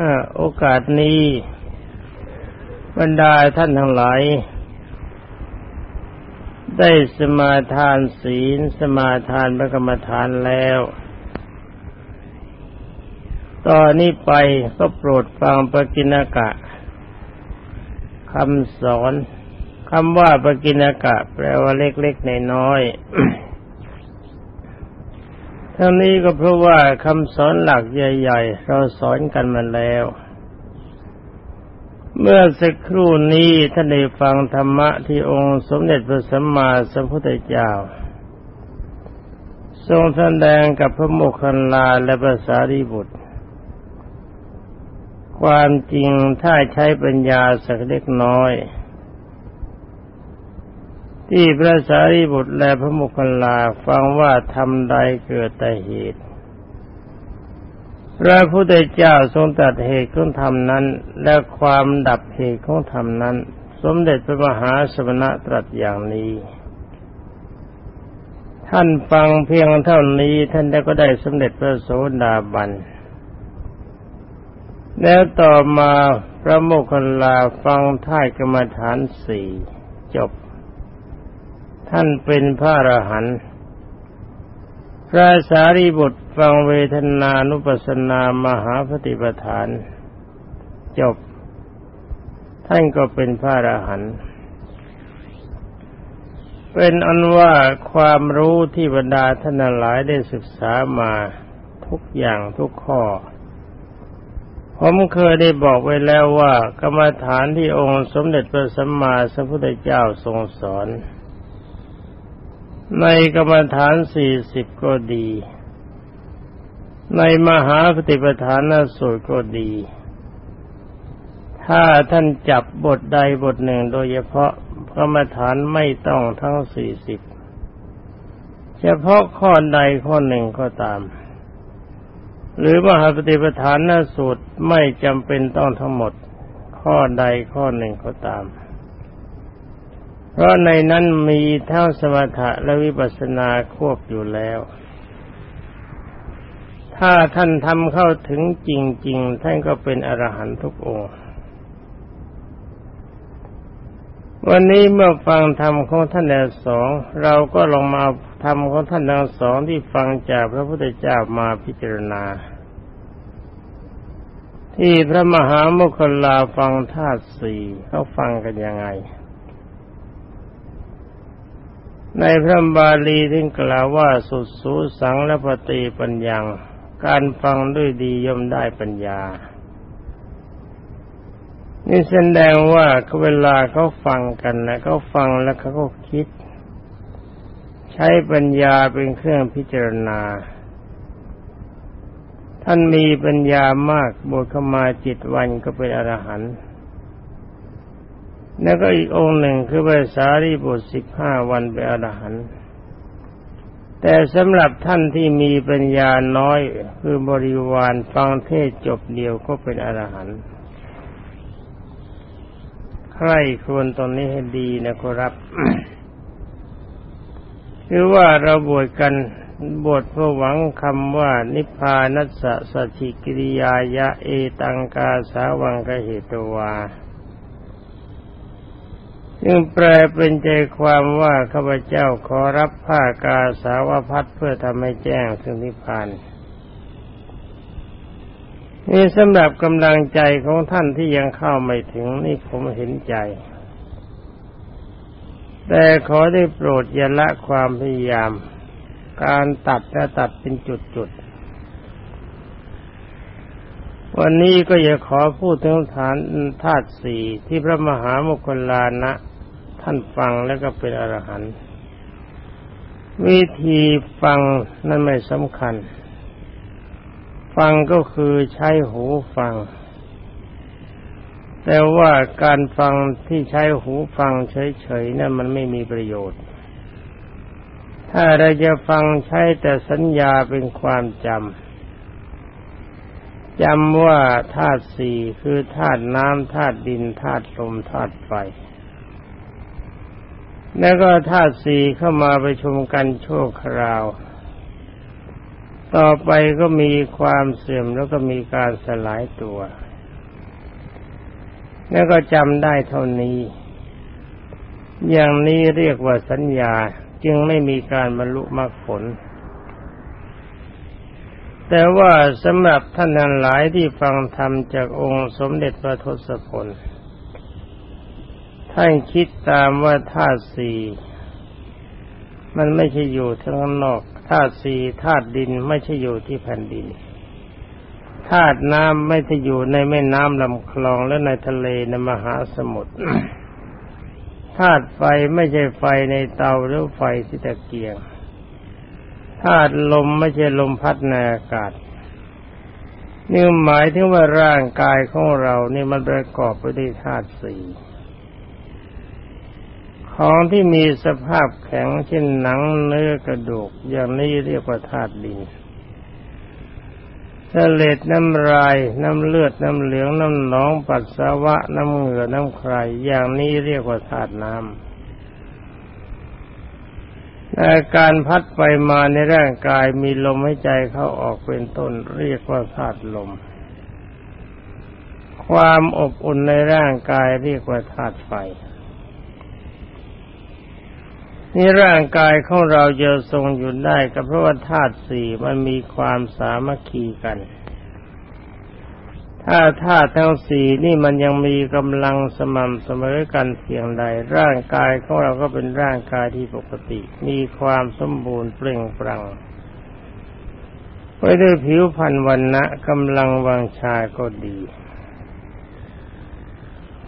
อโอกาสนี้ บรรดาท่านทั้งหลาย ได้สมาทานศีล สมาทานพระกรรมฐานแล้ว ตอนนี้ไปก็โปรดฟังปกิณกะคำสอนคำว่าปกิณกะ แปลว่าเล็กๆในน้อยๆ ทั้งนี้ก็เพราะว่าคำสอนหลักใหญ่ ๆ เราสอนกันมาแล้ว เมื่อสักครู่นี้ท่านได้ฟังธรรมะที่องค์สมเด็จพระสัมมาสัมพุทธเจ้า ทรงแสดงกับพระโมคคัลลาและภาษารีบุตร ความจริงถ้าใช้ปัญญาสักเล็กน้อย ที่พระสารีบุตรและพระมุคลาฟังว่าทำใดเกิดแต่เหตุ พระพุทธเจ้าทรงตัดเหตุของธรรมนั้น และความดับเหตุของธรรมนั้น สมเด็จพระมหาสมณะตรัสอย่างนี้ ท่านฟังเพียงเท่านี้ท่านได้ก็ได้สมเด็จพระโสดาบันแล้วต่อมาพระโมคคัลลาฟังท่ายกรรมฐานสี่จบ ท่านเป็นพระอรหันต์พระสารีบุตรฟังเวทนานุปัสนามหาปฏิปทาน จบ ท่านก็เป็นพระอรหันต์เป็นอันว่าความรู้ที่บรรดาท่านหลายได้ศึกษามาทุกอย่างทุกข้อ ผมเคยได้บอกไว้แล้วว่ากรรมฐานที่องค์สมเด็จพระสัมมาสัมพุทธเจ้าทรงสอน ในกรรมฐานสี่สิบก็ดี ในมหาปฏิปทานสูตรก็ดี ถ้าท่านจับบทใดบทหนึ่งโดยเฉพาะกรรมฐานไม่ต้องทั้งสี่สิบเฉพาะข้อใดข้อหนึ่งก็ตาม หรือมหาปฏิปทานสูตรไม่จำเป็นต้องทั้งหมด ข้อใดข้อหนึ่งก็ตาม เพราะในนั้นมีเทั้งสมถะและวิปัสสนาควบอยู่แล้ว ถ้าท่านทำเข้าถึงจริง ๆ ท่านก็เป็นอรหันตุกองค์วันนี้เมื่อฟังธรรมของท่านแล้วสอง เราก็ลองมาธรรมของท่านทั้งสองที่ฟังจากพระพุทธเจ้ามาพิจารณา ที่พระมหาโมคคลาฟังธาตุสี่เขาฟังกันยังไง ในพระบาลีถึงกล่าวว่าสุดสูสังและปฏิปัญญาการฟังด้วยดีย่อมได้ปัญญา นี่แสดงว่าเวลาเขาฟังกันนะเขาฟังแล้วเขาก็คิด ใช้ปัญญาเป็นเครื่องพิจารณา ท่านมีปัญญามากบุคมาจิตวันก็เป็นอรหันต์ แล้วก็อีกองค์หนึ่งคือพระสารีบุตรสิบห้าวันเป็นอรหันต์แต่สำหรับท่านที่มีปัญญาน้อยคือบริวารฟังเทศจบเดียวก็เป็นอรหันต์ใครควรตอนนี้ให้ดีนะครับ คือว่าเราบวชกันบวชเพื่อหวังคำว่า นิพพานัสสะสชิกิริยายะเอตังกาสาวังกเหตวา จึงแปลเป็นใจความว่าข้าพเจ้าขอรับผ้ากาสาวพัดเพื่อทำให้แจ้งถึงนิพพานนี่สำหรับกำลังใจของท่านที่ยังเข้าไม่ถึงนี่ผมเห็นใจ แต่ขอได้โปรดอย่าละความพยายาม การตัดและตัดเป็นจุดๆ วันนี้ก็อยากขอพูดถึงฐานธาตุสี่ที่พระมหาโมคคลานะ ท่านฟังแล้วก็เป็นอรหันต์วิธีฟังนั่นไม่สำคัญ ฟังก็คือใช้หูฟัง แต่ว่าการฟังที่ใช้หูฟังเฉยๆนั่นมันไม่มีประโยชน์ ถ้าเราจะฟังใช้แต่สัญญาเป็นความจำจำว่าธาตุสี่คือธาตุน้ำธาตุดินธาตุลมธาตุไฟ แล้วก็ธาตุสี่เข้ามาไปชมกันโชั่วคราว ต่อไปก็มีความเสื่อมแล้วก็มีการสลายตัว แล้วก็จำได้เท่านี้ อย่างนี้เรียกว่าสัญญาจึงไม่มีการบรรลุมรรคผล แต่ว่าสำหรับท่านหลายที่ฟังธรรมจากองค์สมเด็จพระทศพล ท่านคิดตามว่าธาตุสี่มันไม่ใช่อยู่ทั้งนอกธาตุสี่ธาตุดินไม่ใช่อยู่ที่แผ่นดินธาตุน้ำไม่ได้อยู่ในแม่น้ำลำคลองและในทะเลในมหาสมุทรธาตุไฟไม่ใช่ไฟในเตาหรือไฟที่ตะเกียงธาตุลมไม่ใช่ลมพัดในอากาศนี่หมายถึงว่าร่างกายของเรานี่มันประกอบไปด้วยธาตุสี่ ของที่มีสภาพแข็งเช่นหนังเนื้อกระดูก อย่างนี้เรียกว่าธาตุดินเลดน้ำลาย น้ำเลือด น้ำเหลือง น้ำหนอง ปัสสาวะ น้ำเหงื่อ น้ำใคร อย่างนี้เรียกว่าธาตุน้ำอาการพัดไปมาในร่างกายมีลมหายใจเข้าออกเป็นต้นเรียกว่าธาตุลม ความอบอุ่นในร่างกายเรียกว่าธาตุไฟ นี่ร่างกายของเราจะทรงอยู่ได้ก็เพราะว่าธาตุสี่มันมีความสามัคคีกัน ถ้าธาตุทั้งสี่นี่มันยังมีกำลังสม่ำเสมอกันเพียงใด ร่างกายของเราก็เป็นร่างกายที่ปกติ มีความสมบูรณ์เปล่งปลั่งไว้ด้วยผิวพรรณวันนะกำลังวังชาก็ดี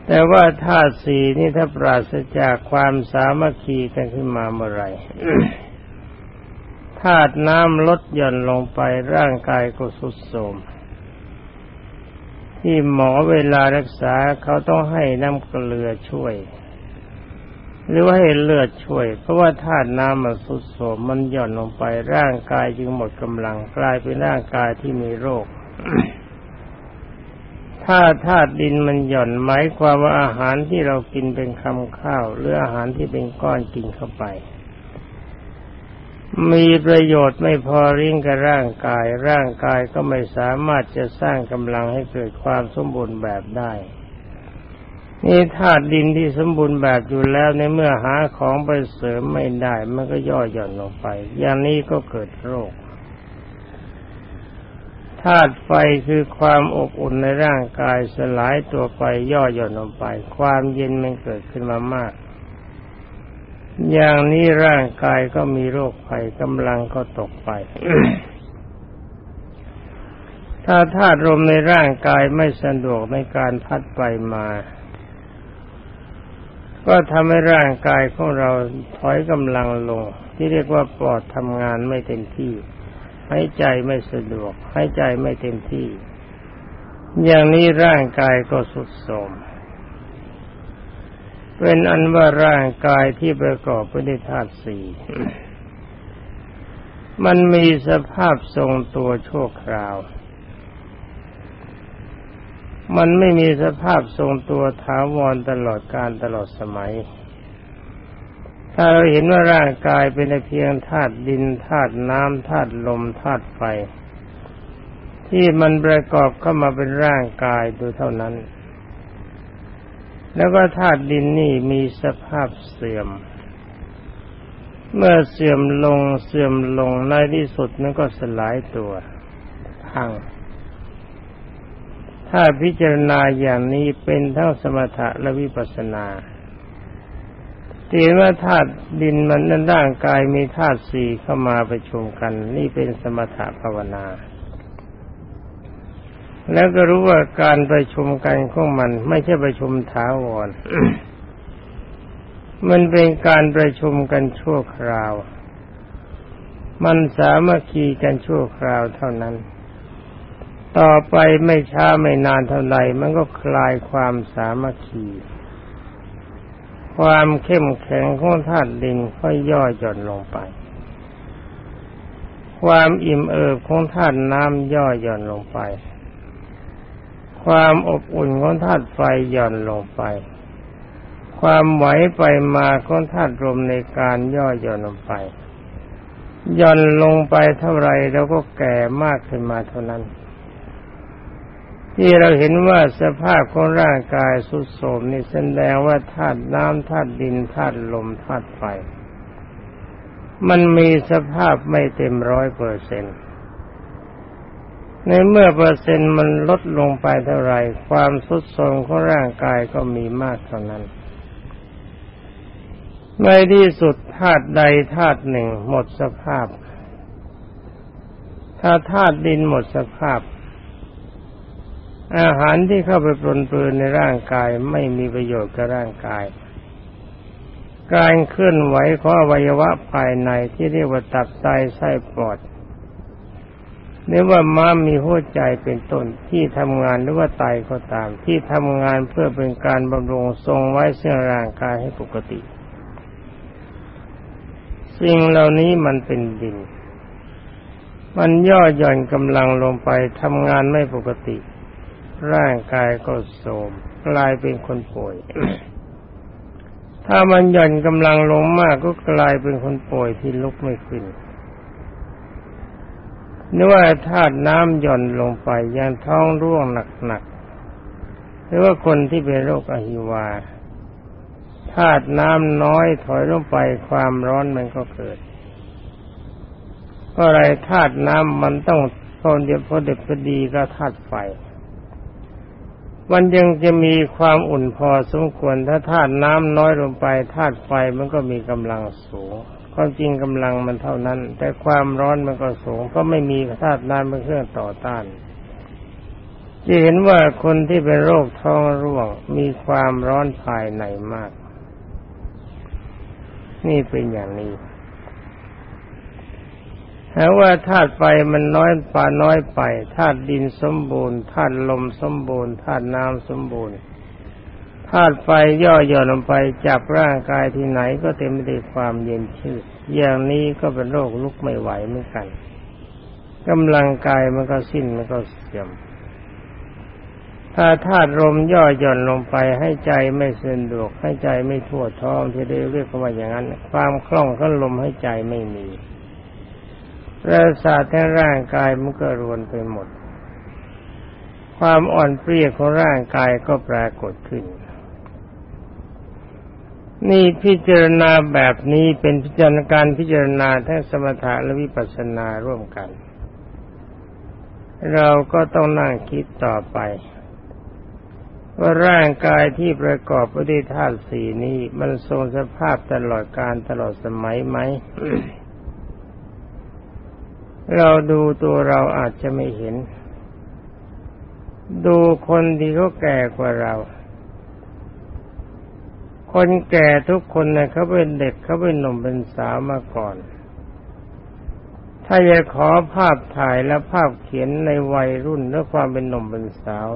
แต่ว่าธาตุสี่นี่ถ้าปราศจากความสามัคคีกันขึ้นมาเมื่อไรธาตุน้ำลดหย่อนลงไปร่างกายก็สุดโทมที่หมอเวลารักษาเขาต้องให้น้ำเกลือช่วย หรือว่าให้เลือดช่วย เพราะว่าธาตุน้ำมันสุดโทมมันหย่อนลงไปร่างกายจึงหมดกำลังกลายเป็นร่างกายที่มีโรค ถ้าธาตุดินมันหย่อนหมายความว่าอาหารที่เรากินเป็นคำข้าว หรืออาหารที่เป็นก้อนกินเข้าไป มีประโยชน์ไม่พอริ่งกับร่างกาย ร่างกายก็ไม่สามารถจะสร้างกำลังให้เกิดความสมบูรณ์แบบได้นี่ธาตุดินที่สมบูรณ์แบบอยู่แล้วในเมื่อหาของไปเสริมไม่ได้ มันก็ย่อหย่อนลงไป อย่างนี้ก็เกิดโรค ธาตุไฟคือความอบอุ่นในร่างกายสลายตัวไปย่อหย่อนลงไป ความเย็นมันเกิดขึ้นมามาก อย่างนี้ร่างกายก็มีโรคภัยกำลังก็ตกไป ถ้าธาตุลมในร่างกายไม่สะดวกในการพัดไปมา ก็ทำให้ร่างกายของเราถอยกำลังลง ที่เรียกว่าปอดทำงานไม่เต็มที่ หายใจไม่สะดวกหายใจไม่เต็มที่ อย่างนี้ร่างกายก็สุดโทมเป็นอันว่าร่างกายที่ประกอบไปด้วยธาตุสี่มันมีสภาพทรงตัวชั่วคราว มันไม่มีสภาพทรงตัวถาวรตลอดการตลอดสมัย ถ้าเราเห็นว่าร่างกายเป็นเพียงธาตุดินธาตุน้ำธาตุลมธาตุไฟ ที่มันประกอบเข้ามาเป็นร่างกายโดูเท่านั้น แล้วก็ธาตุดินนี่มีสภาพเสื่อม เมื่อเสื่อมลงเสื่อมลงในที่สุดมันก็สลายตัวพังถ้าพิจารณาอย่างนี้เป็นทั้งสมถะและวิปัสสนา ตีว่าธาตุดินมันนั้นร่างกายมีธาตุสี่เข้ามาประชุมกัน นี่เป็นสมถะภาวนา แล้วก็รู้ว่าการประชุมกันของมัน ไม่ใช่ประชุมถาวร มันเป็นการประชุมกันชั่วคราว มันสามารถคีกันชั่วคราวเท่านั้น ต่อไปไม่ช้าไม่นานเท่าไหร่มันก็คลายความสามัคคี ความเข้มแข็งของธาตุดินค่อยย่อหย่อนลงไป ความอิ่มเอิบของธาตุน้ำย่อหย่อนลงไป ความอบอุ่นของธาตุไฟหย่อนลงไป ความไหวไปมาของธาตุลมในการย่อหย่อนลงไป ย่อนลงไปเท่าไรเราก็แก่มากขึ้นมาเท่านั้น ที่เราเห็นว่าสภาพของร่างกายสุดโทมนี่แสดงว่าธาตุน้ำธาตุดินธาตุลมธาตุไฟ มันมีสภาพไม่เต็มร้อยเปอร์เซ็นต์ในเมื่อเปอร์เซ็นต์มันลดลงไปเท่าไรความสุดโทรมของร่างกายก็มีมากเท่านั้น ในที่สุดธาตุใดธาตุหนึ่งหมดสภาพ ถ้าธาตุดินหมดสภาพ อาหารที่เข้าไปปรนเปื้อนในร่างกายไม่มีประโยชน์กับร่างกาย การเคลื่อนไหวของอวัยวะภายในที่เรียกว่าตับไตไส้ปอดหรือว่าม้ามีหัวใจเป็นต้นที่ทำงานหรือว่าไตก็ตาม ที่ทำงานเพื่อเป็นการบำรุงทรงไว้เสื่อร่างกายให้ปกติ สิ่งเหล่านี้มันเป็นดิน มันย่อหย่อนกำลังลงไปทำงานไม่ปกติ ร่างกายก็โทรมกลายเป็นคนป่วย ถ้ามันหย่อนกำลังลงมากก็กลายเป็นคนป่วยที่ลุกไม่ขึ้นนึกว่าธาตุน้ำหย่อนลงไปยังท้องร่วงหนักๆหรือว่าคนที่เป็นโรคอหิวาธาตุน้ำน้อยถอยลงไปความร้อนมันก็เกิดเพราะอะไรธาตุน้ำมันต้องพอเดียวพอเด็ดพอดีก็ธาตุไฟ มันยังจะมีความอุ่นพอสมควรถ้าธาตุน้ำน้อยลงไปธาตุไฟมันก็มีกำลังสูงความจริงกำลังมันเท่านั้น แต่ความร้อนมันก็สูงเพราะไม่มีธาตุน้ำเป็นเครื่องต่อต้านจะเห็นว่าคนที่เป็นโรคท้องร่วง มีความร้อนภายในมาก นี่เป็นอย่างนี้ หาว่าธาตุไฟมันน้อยป่าน้อยไปธาตุดินสมบูรณ์ธาตุลมสมบูรณ์ธาตุน้ำสมบูรณ์ธาตุไฟย่อหย่อนลงไปจับร่างกายที่ไหนก็เต็มไปด้วยความเย็นชื้นอย่างนี้ก็เป็นโรคลุกไม่ไหวเหมือนกันกำลังกายมันก็สิ้นมันก็เสื่อมถ้าธาตุลมย่อหย่อนลงไปให้ใจไม่สะดวกให้ใจไม่ทั่วท้องที่เรียกว่าอย่างนั้น ความคล่องก็ลมให้ใจไม่มี ประสาททั้งร่างกายมันก็รวนไปหมด ความอ่อนเปรี้ยของร่างกายก็ปรากฏขึ้น นี่พิจารณาแบบนี้เป็นพิจารณาการพิจารณาทั้งสมถะและวิปัสสนาร่วมกัน เราก็ต้องนั่งคิดต่อไปว่าร่างกายที่ประกอบไปด้วยธาตุสี่นี้มันทรงสภาพตลอดการตลอดสมัยไหม เราดูตัวเราอาจจะไม่เห็น ดูคนที่เขาแก่กว่าเรา คนแก่ทุกคนนะเขาเป็นเด็กเขาเป็นหนุ่มเป็นสาวมาก่อน ถ้าจะขอภาพถ่ายและภาพเขียนในวัยรุ่นและความเป็นหนุ่มเป็นสาว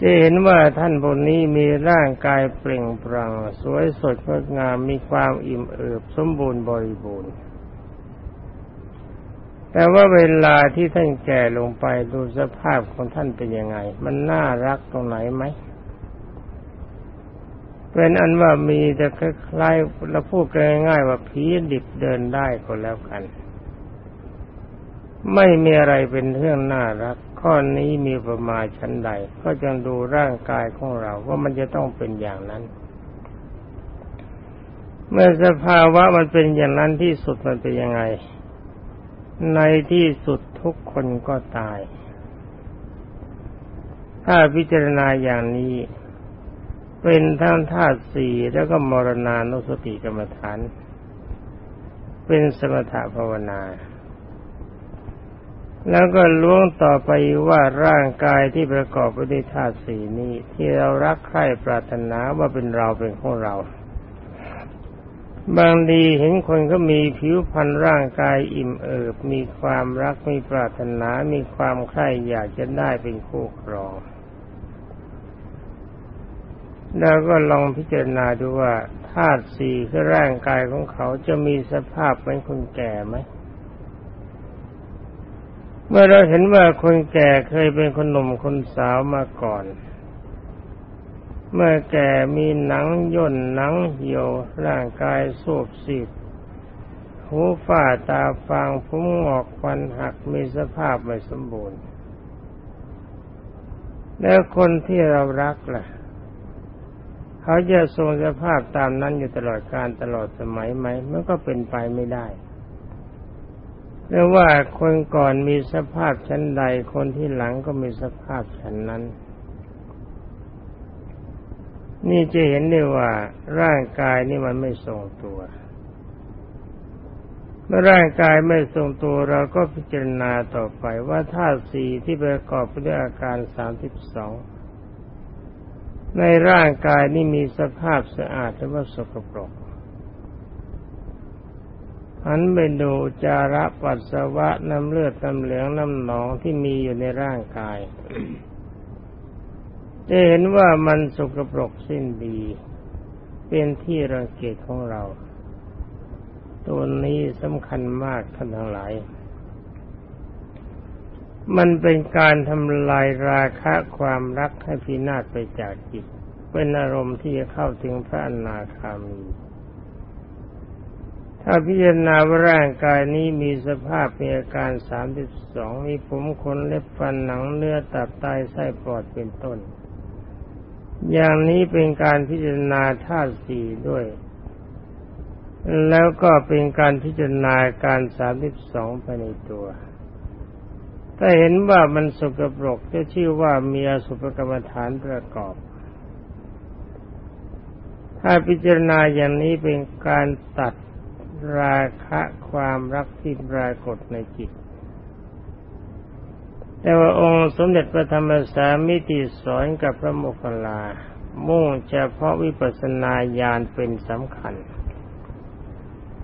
จะเห็นว่าท่านบนนี้มีร่างกายเปล่งปลั่งสวยสดงดงามมีความอิ่มเอิบสมบูรณ์บริบูรณ์ แต่ว่าเวลาที่ท่านแก่ลงไปดูสภาพของท่านเป็นยังไง มันน่ารักตรงไหนไหมเป็นอันว่ามีแต่คล้ายๆเราพูดง่ายๆว่าผีดิบเดินได้ก็แล้วกัน ไม่มีอะไรเป็นเรื่องน่ารัก ข้อนี้มีประมาณชั้นใด ก็จงดูร่างกายของเราว่ามันจะต้องเป็นอย่างนั้น เมื่อสภาวะมันเป็นอย่างนั้นที่สุดมันเป็นยังไง ในที่สุดทุกคนก็ตาย ถ้าพิจารณาอย่างนี้ เป็นทั้งธาตุสี่แล้วก็มรณานุสติกรรมฐาน เป็นสมถภาวนา แล้วก็ล้วงต่อไปว่าร่างกายที่ประกอบไปด้วยธาตุสี่นี้ ที่เรารักใคร่ปรารถนาว่าเป็นเราเป็นของเรา บางดีเห็นคนก็มีผิวพรรณร่างกายอิ่มเอิบ มีความรักมีปรารถนา มีความใคร่อยากจะได้เป็นคู่ครอง แล้วก็ลองพิจารณาดูว่าธาตุสี่คือร่างกายของเขาจะมีสภาพเป็นคนแก่ไหม เมื่อเราเห็นว่าคนแก่เคยเป็นคนหนุ่มคนสาวมาก่อน เมื่อแก่มีหนังย่นหนังเหี่ยวร่างกายสูบสิบหูฝ้าตาฟางผมงอกฟันหักมีสภาพไม่สมบูรณ์ แล้วคนที่เรารักล่ะ เขาจะทรงสภาพตามนั้นอยู่ตลอดการตลอดสมัยไหมมันก็เป็นไปไม่ได้เรียกว่าคนก่อนมีสภาพชั้นใด คนที่หลังก็มีสภาพชั้นนั้น นี่จะเห็นได้ว่าร่างกายนี่มันไม่ทรงตัว เมื่อร่างกายไม่ทรงตัวเราก็พิจารณาต่อไปว่าธาตุสี่ที่ประกอบไปด้วยอาการสามสิบสองในร่างกายนี่มีสภาพสะอาดหรือว่าสกปรกหันไปดูจาระปัสสาวะน้ำเลือดน้ำเหลืองน้ำหนองที่มีอยู่ในร่างกาย จะเห็นว่ามันสกปรกสิ้นดี เป็นที่รังเกียจของเรา ตัวนี้สำคัญมากท่านทั้งหลาย มันเป็นการทำลายราคะความรักให้พินาศไปจากจิต เป็นอารมณ์ที่จะเข้าถึงพระอนาคามีถ้าพิจารณาว่าร่างกายนี้มีสภาพมีอาการสามสิบสองมีผมขนเล็บฟันหนังเนื้อตับไตไส้ปอดเป็นต้น อย่างนี้เป็นการพิจารณาธาตุสี่ด้วย แล้วก็เป็นการพิจารณาการสามสิบสองภายในตัว ถ้าเห็นว่ามันสกปรกจะชื่อว่ามีอสุภกรรมฐานประกอบ ถ้าพิจารณาอย่างนี้เป็นการตัดราคะความรักที่ปรากฏในจิต แต่ว่าองค์สมเด็จพระธรรมสามิติสอนกับพระโมคคัลลา มุ่งเฉพาะวิปัสสนาญาณเป็นสำคัญ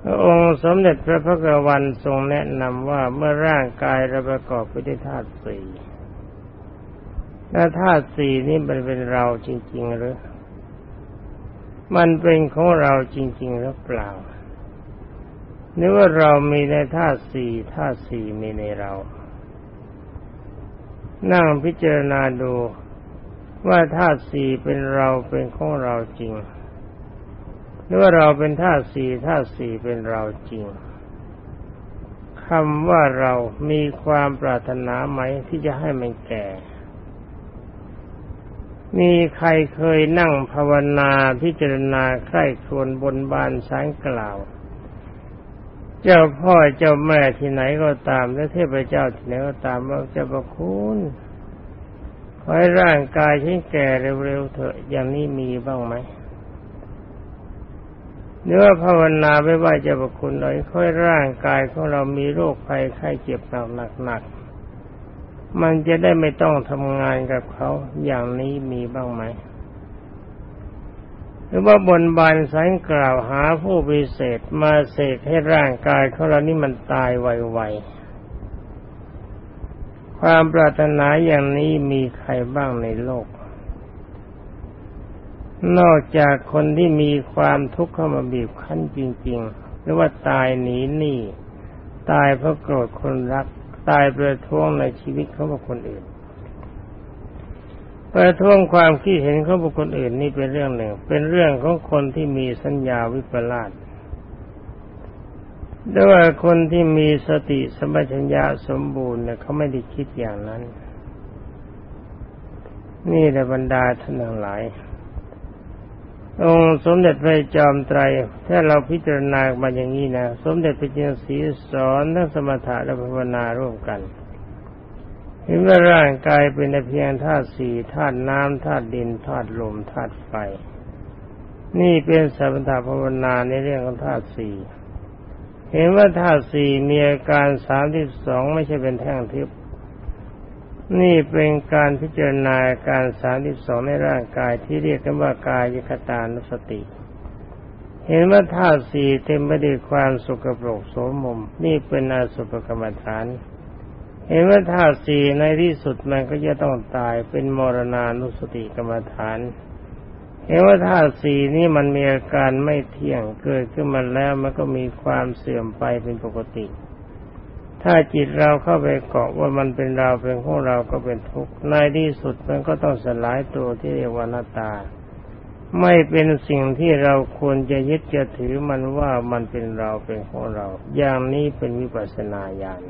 พระองค์สมเด็จพระพุทธวันทรงแนะนำว่าเมื่อร่างกายเราประกอบไปด้วยธาตุสี่และธาตุสี่นี้มันเป็นเราจริง ๆ หรือ มันเป็นของเราจริง ๆ หรือเปล่านึกว่าเรามีในธาตุสี่ธาตุสี่มีในเรา นั่งพิจารณาดูว่าธาตุสี่เป็นเราเป็นของเราจริง หรือว่าเราเป็นธาตุสี่ธาตุสี่เป็นเราจริงคำว่าเรามีความปรารถนาไหมที่จะให้มันแก่ มีใครเคยนั่งภาวนาพิจารณาใคร่ครวญบนบานสายกล่าว เจ้าพ่อเจ้าแม่ที่ไหนก็ตาม และเทพเจ้าที่ไหนก็ตามว่าเจ้าประคุณขอให้ร่างกายฉันแก่เร็วๆเถอะอย่างนี้มีบ้างไหมเนื้อภาวนาไม่ว่าจะประคุณหน่อยค่อยร่างกายของเรามีโรคภัยไข้เจ็บหนักๆมันจะได้ไม่ต้องทำงานกับเขาอย่างนี้มีบ้างไหม รือว่าบนบานสายกล่าวหาผู้พิเศษมาเสกให้ร่างกายของเรานี่มันตายไวๆ ความปรารถนาอย่างนี้มีใครบ้างในโลก นอกจากคนที่มีความทุกข์เข้ามาบีบคั้นจริง ๆ หรือว่าตายหนีหนี้ตายเพราะโกรธคนรัก ตายประท้วงในชีวิตเขากับคนอื่น ประท้วงความคิดเห็นของบุคคลอื่นนี่เป็นเรื่องหนึ่ง เป็นเรื่องของคนที่มีสัญญาวิปลาสด้วยคนที่มีสติสมัชัญญาสมบูรณ์เนี่ยเขาไม่ได้คิดอย่างนั้น นี่แหละบรรดาท่านทั้งหลาย องค์สมเด็จพระจอมไตร ถ้าเราพิจารณามาอย่างนี้นะ สมเด็จพระเจ้าสีสอนทั้งสมถะและภาวนาร่วมกัน เห็นว่าร่างกายเป็นเพียงธาตุสี่ธาตุน้ำธาตุดินธาตุลมธาตุไฟ นี่เป็นสัมถภาวนาในเรื่องของธาตุสี่เห็นว่าธาตุสี่มีอาการสามที่สองไม่ใช่เป็นแท่งทิพย์นี่เป็นการพิจารณาการสามที่สองในร่างกายที่เรียกกันว่ากายคตานุสติ เห็นว่าธาตุสี่เต็มไปด้วยความสุขปรกโสมม นี่เป็นอาสุภกรรมฐาน เห็นว่าธาตุสี่ในที่สุดมันก็จะต้องตายเป็นมรณานุสติกรรมฐาน เห็นว่าธาตุสี่นี้มันมีอาการไม่เที่ยงเกิดขึ้นมาแล้วมันก็มีความเสื่อมไปเป็นปกติ ถ้าจิตเราเข้าไปเกาะว่ามันเป็นเราเป็นของเราก็เป็นทุกข์ในที่สุดมันก็ต้องสลายตัวที่เรียกว่านาตา ไม่เป็นสิ่งที่เราควรจะยึดจะถือมันว่ามันเป็นเราเป็นของเรา อย่างนี้เป็นวิปัสสนาญาณ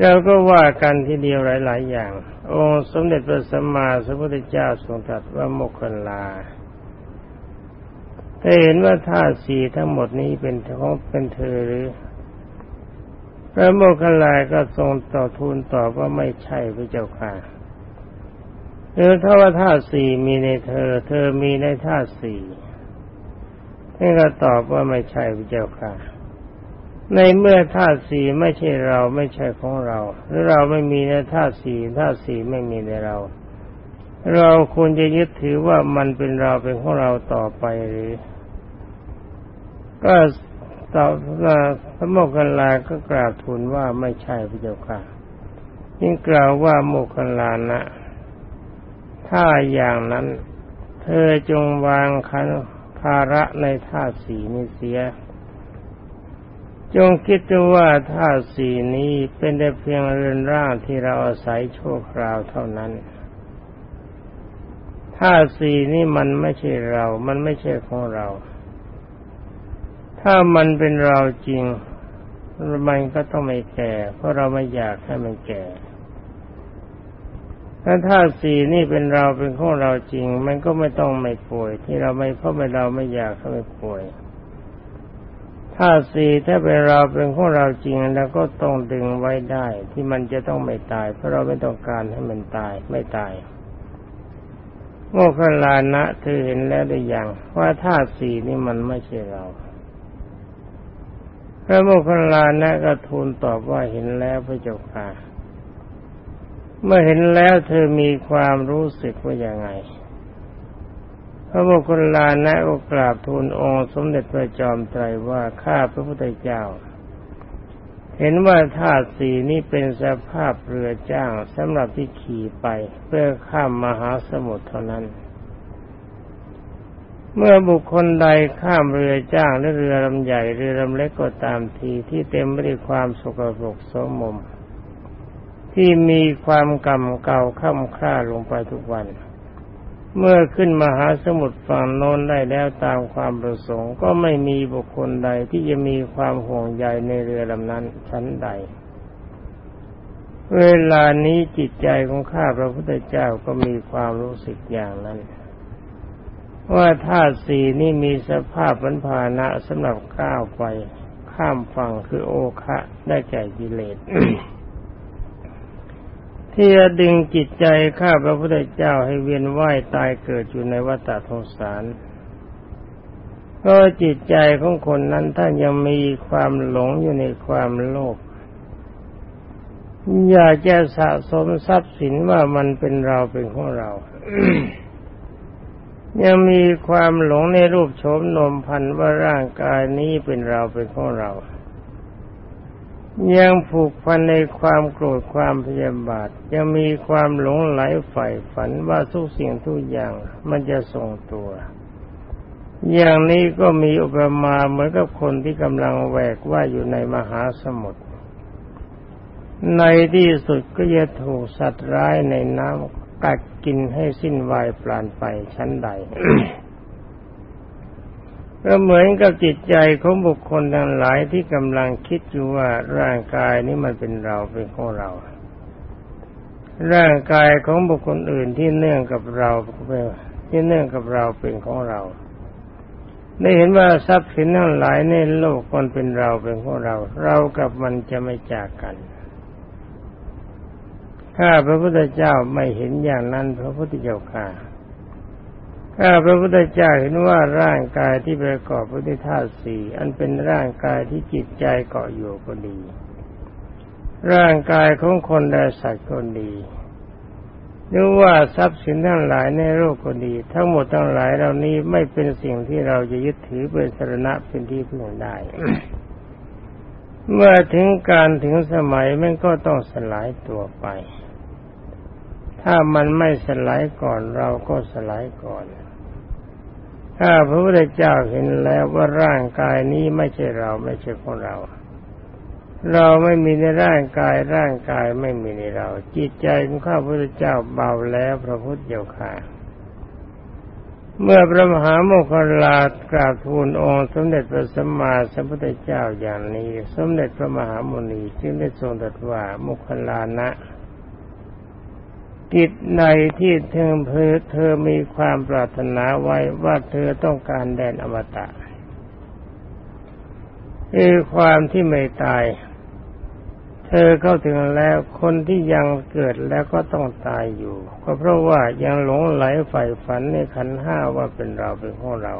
เราก็ว่ากันทีเดียวหลาย ๆ อย่าง องค์สมเด็จพระสัมมาสัมพุทธเจ้าทรงตรัสว่าโมคคลาถ้าเห็นว่าธาตุสี่ทั้งหมดนี้เป็นของเป็นเธอหรือ พระโมคคัลลาก็ทรงต่อทูลตอบว่าไม่ใช่พระเจ้าค่ะหรือถ้าว่าธาตุสี่มีในเธอ เธอมีในธาตุสี่ท่านก็ตอบว่าไม่ใช่พระเจ้าค่ะ ในเมื่อธาตุสี่ไม่ใช่เราไม่ใช่ของเรา หรือเราไม่มีในธาตุสี่ธาตุสี่ไม่มีในเรา เราควรจะยึดถือว่ามันเป็นเราเป็นของเราต่อไปหรือ ก็ตอบพระโมคคัลลาก็กราบทูลว่าไม่ใช่พระเจ้าค่ะยิ่งกล่าวว่าโมคคัลลานะ ถ้าอย่างนั้น เธอจงวางคันภาระในท่าสีนี้เสีย จงคิดดูว่าท่าสีนี้เป็นแต่เพียงเรือนร่างที่เราอาศัยชั่วคราวเท่านั้นท่าสีนี้มันไม่ใช่เรา มันไม่ใช่ของเรา ถ้ามันเป็นเราจริง มันก็ต้องไม่แก่ เพราะเราไม่อยากให้มันแก่ ถ้าธาตุสี่นี่เป็นเราเป็นของเราจริง มันก็ไม่ต้องไม่ป่วย ที่เราไม่เพราะไม่เราไม่อยากให้ไม่ป่วย ธาตุสี่ถ้าเป็นเราเป็นของเราจริงแล้วก็ต้องดึงไว้ได้ ที่มันจะต้องไม่ตาย เพราะเราไม่ต้องการให้มันตายไม่ตายโมคลานะเธอเห็นแล้วได้ยังว่าธาตุสี่นี่มันไม่ใช่เรา พระโมคคัลลานะก็ทูลตอบว่าเห็นแล้วพระเจ้าค่ะ เมื่อเห็นแล้วเธอมีความรู้สึกว่าอย่างไง ระโมคคัลลานะก็กราบทูลองค์สมเด็จพระจอมไตรว่าข้าพระพุทธเจ้า เห็นว่าธาตุสีนี้เป็นสภาพเรือจ้างสำหรับที่ขี่ไปเพื่อข้ามมหาสมุทรเท่านั้น เมื่อบุคคลใดข้ามเรือจ้างหรือเรือลำใหญ่เรือลำเล็กก็ตามทีที่เต็มไปด้วยความสกปรกโสมม ที่มีความกำเก่าค่ำค่าลงไปทุกวัน เมื่อขึ้นมหาสมุทรฝั่งโน้นได้แล้วตามความประสงค์ ก็ไม่มีบุคคลใดที่จะมีความห่วงใยในเรือลำนั้นชั้นใด เวลานี้จิตใจของข้าพระพุทธเจ้าก็มีความรู้สึกอย่างนั้น ว่าธาตุสี่นี่มีสภาพบรรพานะสำหรับก้าวไป ข้ามฝั่งคือโอคะได้แก่กิเลส ที่จะดึงจิตใจข้าพระพุทธเจ้าให้เวียนว่ายตายเกิดอยู่ในวัฏทงสารก็จิตใจของคนนั้นท่านยังมีความหลงอยู่ในความโลภอยากจะสะสมทรัพย์สินว่ามันเป็นเราเป็นของเรา ยังมีความหลงในรูปโฉมนมพันว่าร่างกายนี้เป็นเราเป็นของเรา ยังผูกพันในความโกรธความพยาบาทยังมีความหลงไหลใฝ่ฝันว่าทุกสิ่งทุกอย่างมันจะทรงตัว อย่างนี้ก็มีอุปมาเหมือนกับคนที่กำลังแหวกว่าอยู่ในมหาสมุทรในที่สุดก็จะถูกสัตว์ร้ายในน้ำกัดกินให้สิ้นวายปราณไปชั้นใด ก็เหมือนกับจิตใจของบุคคลทั้งหลายที่กำลังคิดอยู่ว่าร่างกายนี้มันเป็นเราเป็นของเรา ร่างกายของบุคคลอื่นที่เนื่องกับเราที่เนื่องกับเราเป็นของเรา ได้เห็นว่าทรัพย์สินทั้งหลายในโลกมันเป็นเราเป็นของเรา เรากับมันจะไม่จากกัน ถ้าพระพุทธเจ้าไม่เห็นอย่างนั้นพระพุทธเจ้าค่ะ ถ้าพระพุทธเจ้าเห็นว่าร่างกายที่ประกอบพระธาตุสี่อันเป็นร่างกายที่จิตใจเกาะอยู่ก็ดี ร่างกายของคนและสัตว์ก็ดีหรือว่าทรัพย์สินทั้งหลายในโลกก็ดี ทั้งหมดทั้งหลายเหล่านี้ไม่เป็นสิ่งที่เราจะยึดถือเป็นสรณะเป็นที่พึ่งได้ เมื่อถึงการถึงสมัยมันก็ต้องสลายตัวไป ถ้ามันไม่สลายก่อนเราก็สลายก่อน ถ้าพระพุทธเจ้าเห็นแล้วว่าร่างกายนี้ไม่ใช่เราไม่ใช่ของเรา เราไม่มีในร่างกายร่างกายไม่มีในเรา จิตใจของข้าพระพุทธเจ้าเบาแล้วพระพุทธเจ้าค่ะเมื่อพระมหาโมคคลากราบทูลองค์สมเด็จพระสัมมาสัมพุทธเจ้าอย่างนี้ สมเด็จพระมหามุนีจึงได้ทรงตรัสว่าโมคคลานะ กิจในที่เธอเพื่อเธอมีความปรารถนาไว้ว่าเธอต้องการแดนอมตะคือความที่ไม่ตาย เธอเข้าถึงแล้วคนที่ยังเกิดแล้วก็ต้องตายอยู่ก็เพราะว่ายังหลงไหลใฝ่ฝันในขันห้าว่าเป็นเราเป็นของเรา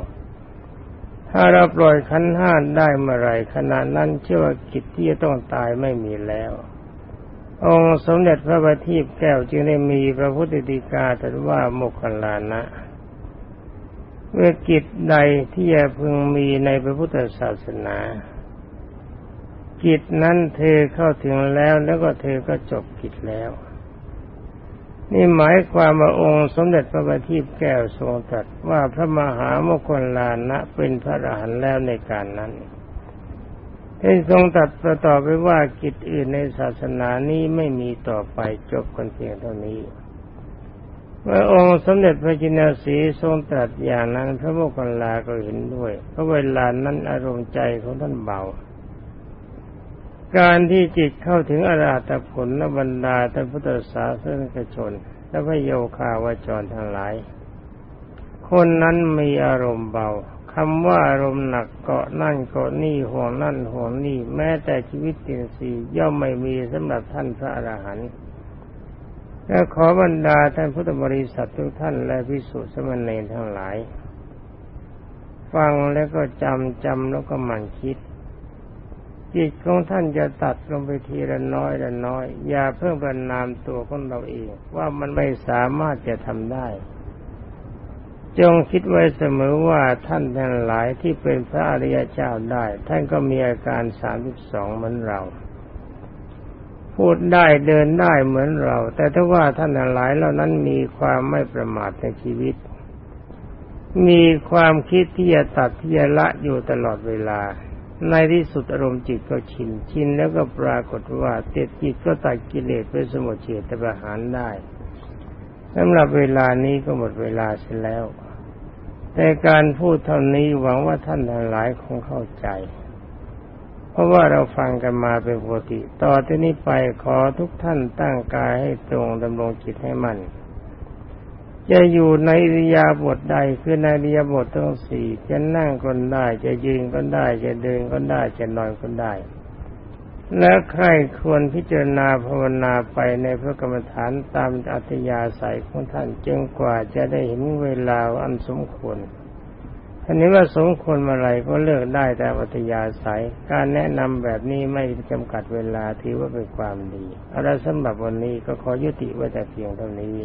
ถ้าเราปล่อยขันห้าได้เมื่อไรขณะนั้นเชื่อว่ากิจที่จะต้องตายไม่มีแล้ว องค์สมเด็จพระบัณฑิตแก้วจึงได้มีพระพุทธดีกาตรัสว่าโมคคลานะเมื่อกิจใดที่จะพึงมีในพระพุทธศาสนากิจนั้นเธอเข้าถึงแล้วแล้วก็เธอก็จบกิจแล้ว นี่หมายความว่าองค์สมเด็จพระบัณฑิตแก้วทรงตรัสว่าพระมหาโมคคลานะเป็นพระอรหันต์แล้วในการนั้น ท่านทรงตัดประต่อไปว่ากิจอื่นในศาสนานี้ไม่มีต่อไปจบกันเพียงเท่านี้เมื่อองค์สมเด็จพระจินสีทรงตรัสอย่างนั้นพระโมคคัลลาก็เห็นด้วย เพราะเวลานั้นอารมณ์ใจของท่านเบา การที่จิตเข้าถึงอรหัตผลและบรรดาท่านพุทธศาสนิกชน และพระโยคาวาจรทั้งหลาย คนนั้นมีอารมณ์เบา คำว่าอารมณ์หนักเกาะนั่นเกาะนี่ห่วงนั่นห่วงนี่ แม้แต่ชีวิตตินสีย่อมไม่มีสำหรับท่านพระอรหันต์และขอบรรดาท่านพุทธบริษัททุกท่านและพิสุทธิสมณีทั้งหลาย ฟังแล้วก็จำจำแล้วก็มันคิด จิตของท่านจะตัดลงไปทีละน้อยละน้อย อย่าเพิ่งประนามตัวของเราเอง ว่ามันไม่สามารถจะทำได้ จงคิดไว้เสมอว่าท่านทั้งหลายที่เป็นพระอริยเจ้าได้ ท่านก็มีอาการสามสิบสองเหมือนเรา พูดได้เดินได้เหมือนเรา แต่ถ้าว่าท่านทั้งหลายเหล่านั้นมีความไม่ประมาทในชีวิต มีความคิดที่จะตัดที่จะละอยู่ตลอดเวลา ในที่สุดอารมณ์จิตก็ชิน ชินแล้วก็ปรากฏว่าเตจิตก็ตัดกิเลสเป็นสมุทเฉตประหารได้สำหรับเวลานี้ก็หมดเวลาเสียแล้ว แต่การพูดเท่านี้หวังว่าท่านทั้งหลายคงเข้าใจ เพราะว่าเราฟังกันมาเป็นปกติ ต่อที่นี้ไปขอทุกท่านตั้งกายให้ตรงดำรงจิตให้มัน่นจะอยู่ในริยาบทใดคือในริยาบททั้งสี่จะนั่งก็ได้ จะยืนก็ได้ จะเดินก็ได้ จะนอนก็ได้ และใครควรพิจารณาภาวนาไปในพระกรรมฐานตามอัธยาศัยของท่านจงกว่าจะได้เห็นเวลาอันสมควรอันนี้ว่าสมควรเมื่อไรก็เลือกได้แต่อัธยาศัย การแนะนำแบบนี้ไม่จำกัดเวลาถือว่าเป็นความดีเอาละสำหรับวันนี้ก็ขอยุติไว้แต่เพียงเท่านี้